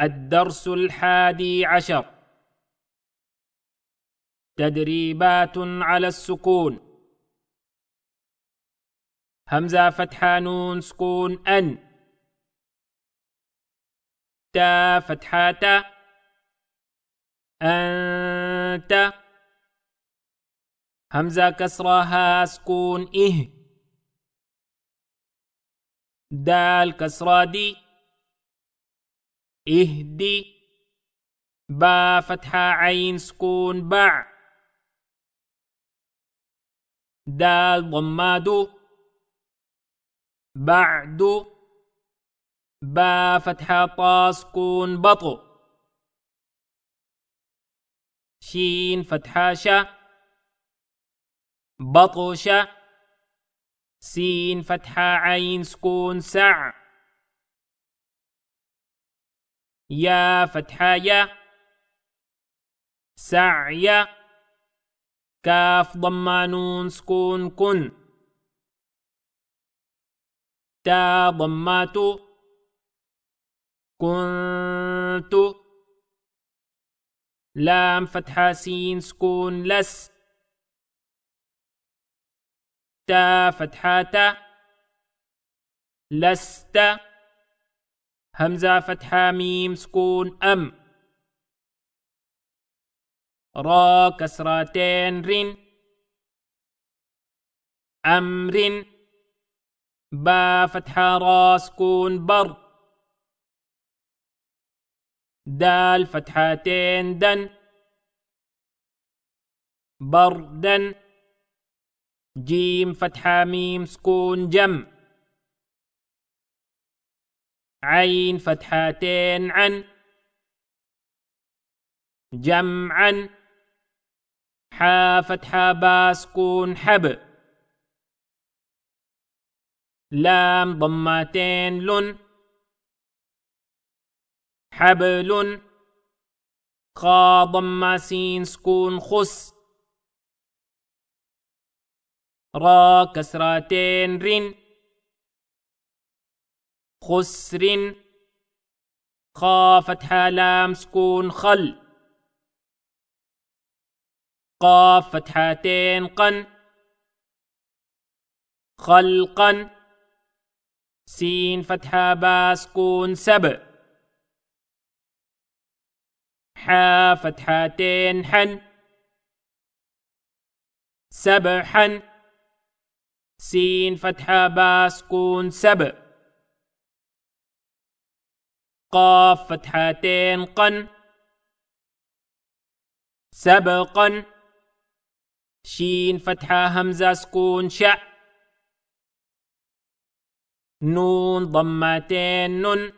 الدرس الحادي عشر. تدريبات على السكون. همزة فتحة نون سكون أن. تا فتحة تا. أنت. همزة كسرها سكون إه. دال كسرة دي. اهدي با فتحة عين سكون باع دال ضماد بعد با فتحة طا سكون بطو. شين فتحة شا. بطش سين فتحة عين سكون سع. يا فتحة يا سعي كاف ضم نون سكون كن تا ضمات كنت لام فتحة سين سكون لس تا فتحة تا لست همزة فتحة ميم سكون أم. را كسرتين رن أمر با فتحة را سكون بر. دال فتحتين دن. بردا جيم فتحة ميم سكون جم. عين فتحتين عن جمعا حا فتحة با سكون حب. لام ضمتين لن. حبل خا ضم سين سكون خس. را كسرتين رن. خسر خا فتحة لام سكون خل قاف فتحتين قن خلقا سين فتحة با سكون سب حا فتحتين حن سبحا سين فتحة با سكون سب قاف فتحتين قن سبقا شين فتحة همزة سكون شأ نون ضمتين نن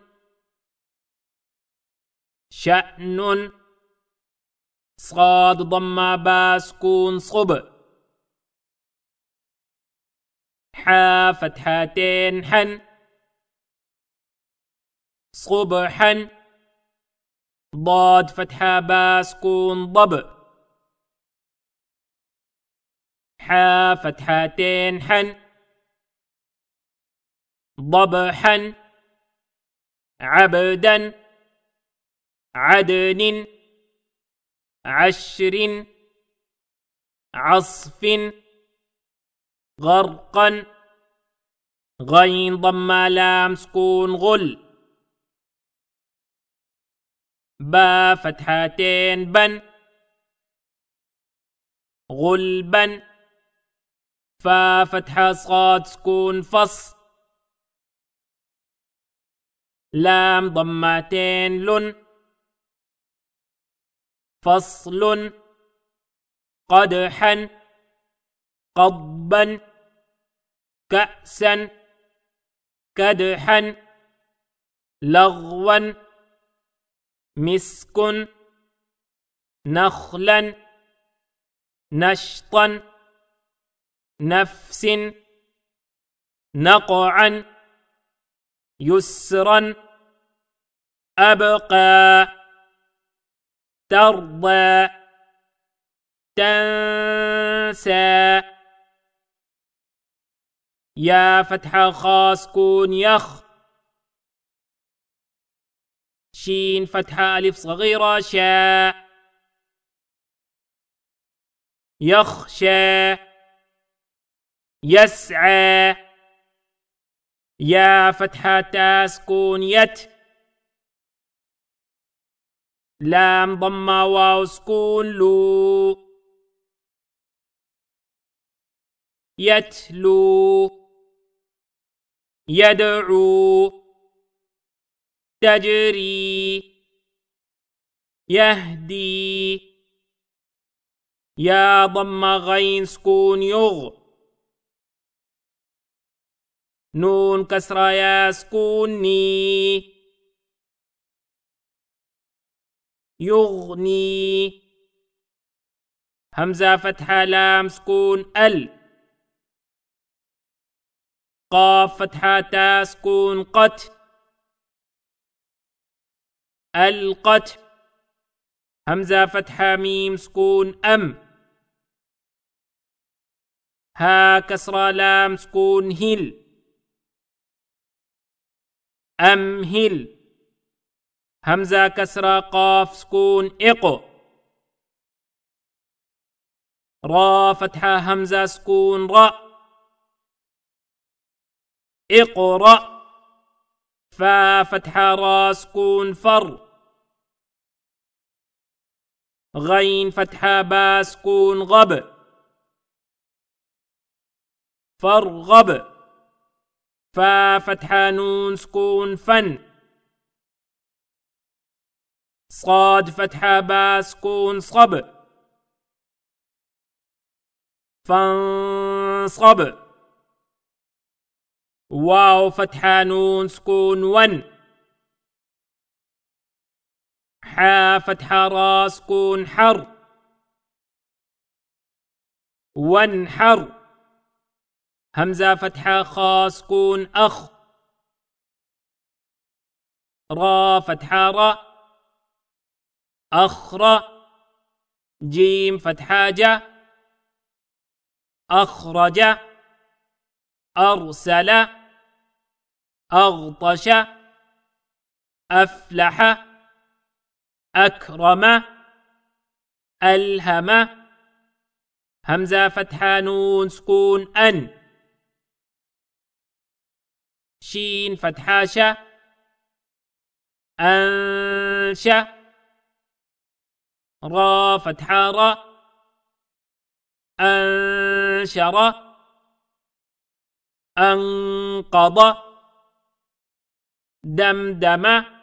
شأن صاد ضمة با سكون صب حا فتحتين حن. صبحا. ضاد فتحة با سكون ضب. حا فتحتين حن. ضبحا. عبدا. عدن. عشر. عصف. غرقا. غين ضم لام سكون غل. با فتحتين بن غلبا فا فتحة صاد سكون فص لام ضمتين لن فصل قدحا قضبا كأسا كدحا لغوا مسك نخلا نشطا نفس نقعا يسرا أبقى ترضى تنسى. يا فتح خاص كون يخ شين فتحة ألف صغيرة شاء. يخشى يسعى. يا فتحة تاسكون يت. لام ضمة واو سكون لو. يتلو. يدعو. تجري. يهدي. يا ضم غين سكون يغ. نون كسرة يا سكون ني. يغني. همزة فتحة لام سكون أل. قاف فتحة تا سكون قت. ألقت. همزة فتحة ميم سكون أم. ها كسرة لام سكون هل أمهل همزة كسرة قاف سكون إق را فتحة همزة سكون رأ. اقرأ فا فتحة را سكون فر. غين فتحة با سكون غب. فارغب فا فتحة نون سكون فن. صاد فتحة با سكون صب. فانصب. واو فتحة نون سكون ون. حا فتحة را سكون حر. وانحر. همزة فتحة خا سكون أخ. را فتحة را. أخرى جيم فتحة جا. أخرج. أرسل. أغطش. أفلح. أكرم ألهم. همزة فتحة نون سكون أن. شين فتحة شا أنشا را فتحة را أنشر. أنقض. دمدم.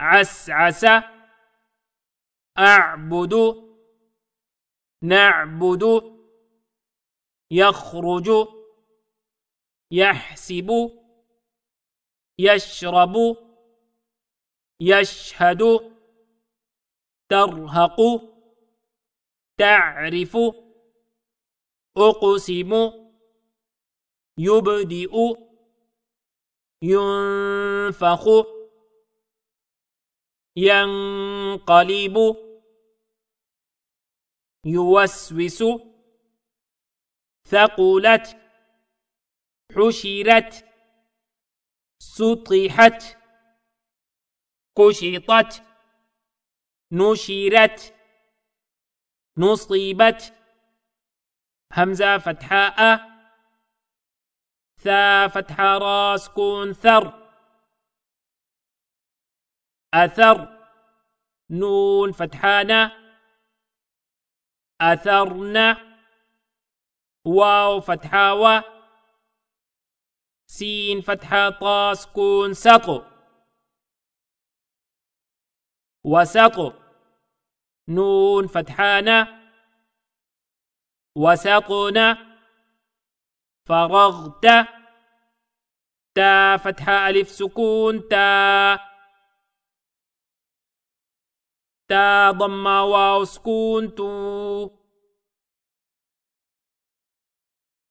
عسعس أعبد نعبد يخرج يحسب يشرب يشهد ترهق تعرف أقسم يبدئ ينفخ ينقلب يوسوس ثقلت حشرت سطحت قشطت نشرت نصيبت همزة فتحاء ثا فتحة را سكون ثر أثر نون فتحانا أثرنا واو فتحة و سين فتحة طا سكون سطو وسطو نون فتحانا وسطنا فرغت تا فتحة ألف سكون تا تا ضمة واو سكون تو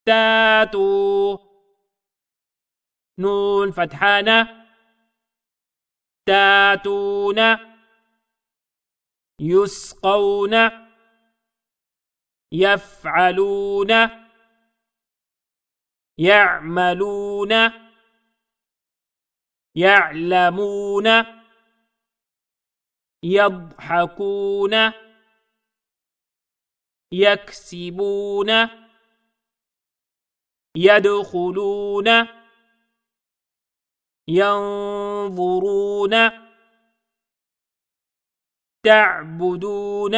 تاتو نون فتحة نا. تاتون. يسقون. يفعلون. يعملون. يعلمون. يضحكون يكسبون يدخلون ينظرون تعبدون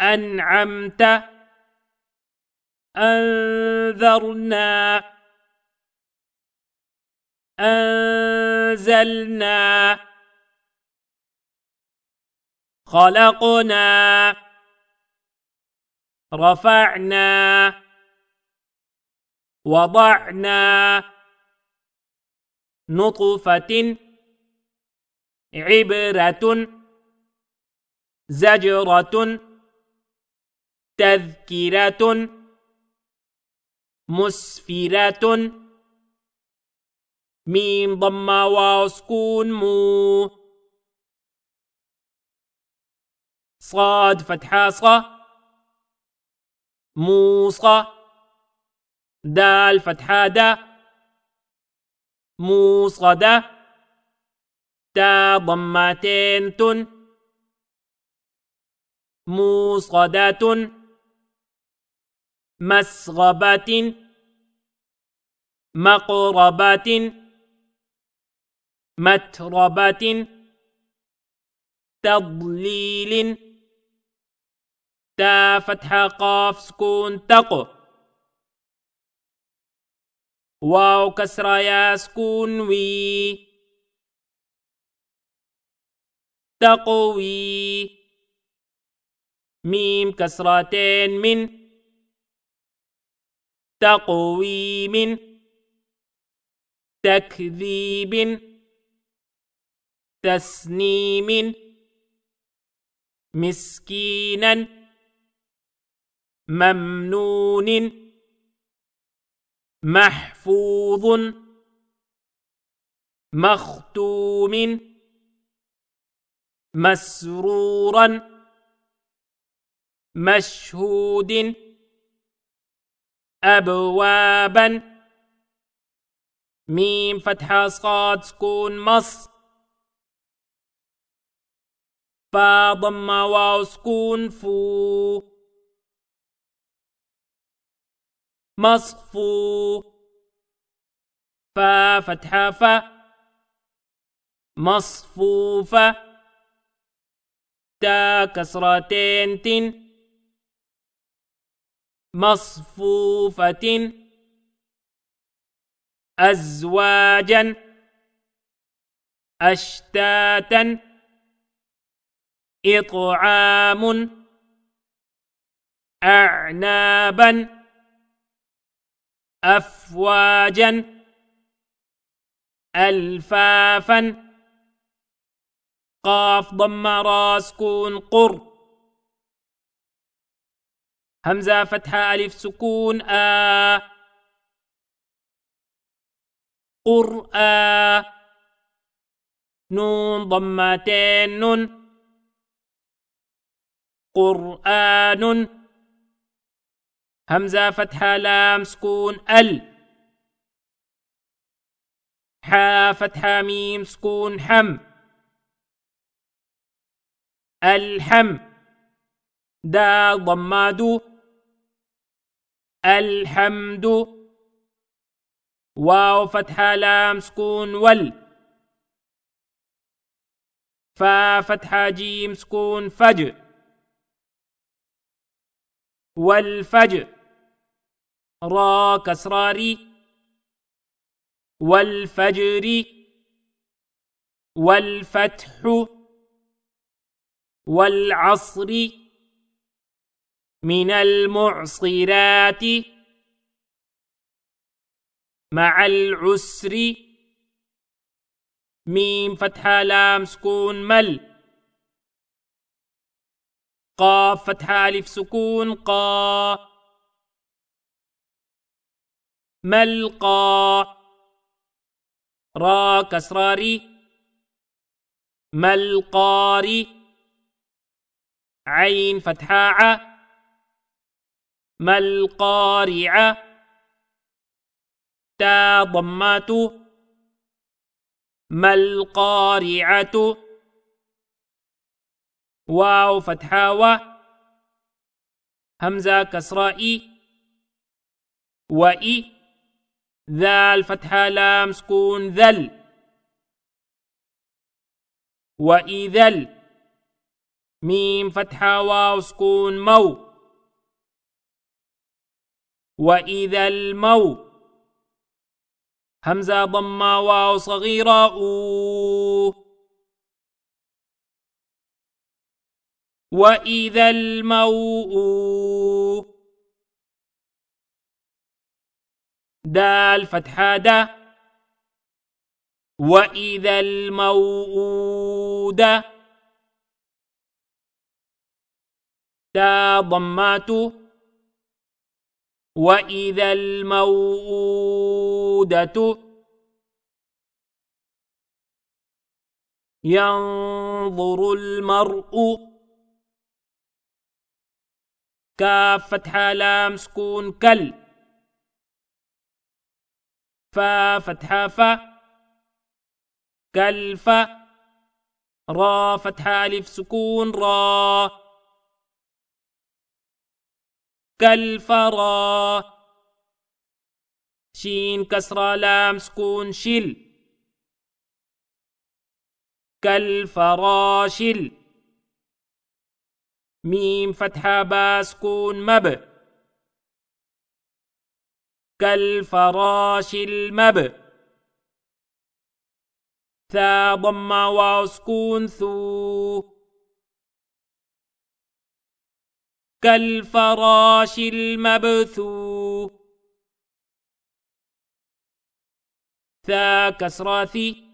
أنعمت أنذرنا أنزلنا. خلقنا رفعنا وضعنا نطفة عبرة زجرة تذكرة مسفرة. ميم ضم واو سكون مو. صاد فتحة صا موصى دال فتحة دا موصدة تا ضمتين تن موصدة مسغبة مقربة متربة تضليل تا فتحة قاف سكون تق. واو كسرة يا سكون وي. تقوي ميم كسرتين من. تقويم تكذيب. تسنيم. مسكينا. ممنون محفوظ مختوم مسرورا مشهود أبوابا. ميم فتحة صاد سكون مص. فا ضمة واو سكون فو. مصفو. فا فتحة فا مصفوفة تا كسرتين تن. مصفوفة. أزواجا. أشتاتا. إطعام أعنابا. أفواجا ألفافا. قاف ضم راس كون قر. همزة فتحة ألف سكون آ. قرآ نون ضمتين نون. قرآن همزة فتحة لام سكون أل. حا فتحة ميم سكون حم. الحم. دا ضمادو الحمد. واو فتحة لام سكون وال فا فتحة جيم سكون فج والفج را كسرة ري والفجر والفتح والعصر من المعصرات مع العسر. ميم فتحة لام سكون مل. قاف فتحة ألف سكون قا. ملقى. را كسراري. ملقاري. عين فتحاء ما القارعة تا ضمات ما القارعة واو فتحة و همزة كسرة إي وإي. ذال فتحة لام سكون ذل وإذل ميم فتحة واو سكون مو وإذا المو همزة ضمة واو صغيرة أو وإذا الموء دال فتحة دا. وإذا الموءودة. تا ضمات. وإذا الموءودة. ينظر المرء. كاف فتحة لام سكون كل. فا فتحة فا كلف را فتحة ألف سكون را. كالفرا شين كسرة لام سكون شل. كالفراشل ميم فتحة با سكون مب. كالفراش المب ثا ضم واو سكون ثو. كالفراش المبثو. ثا كسراثي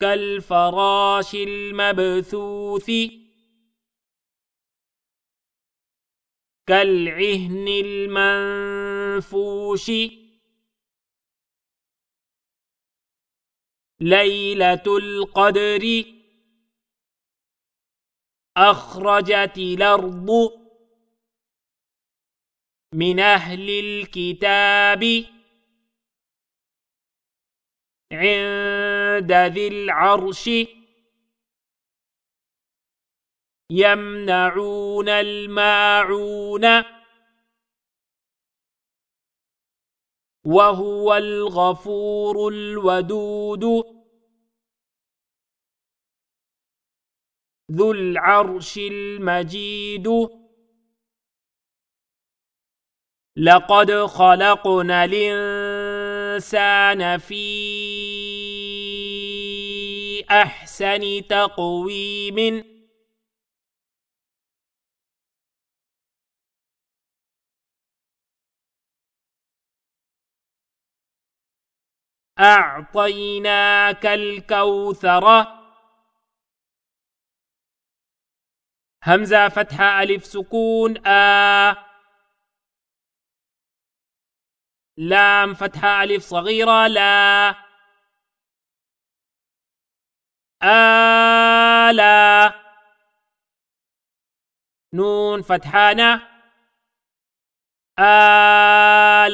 كالفراش المبثوث. كالعهن المنفوش ليلة القدر. أخرجت الأرض من أهل الكتاب. عند ذي العرش. يمنعون الماعون. وهو الغفور الودود ذو العرش المجيد. لقد خلقنا الإنسان في أحسن تقويم. أعطيناك الكوثر. همزة فتحة ألف سكون آ. لام فتحة ألف صغيرة لا. آلا نون فتحانة آ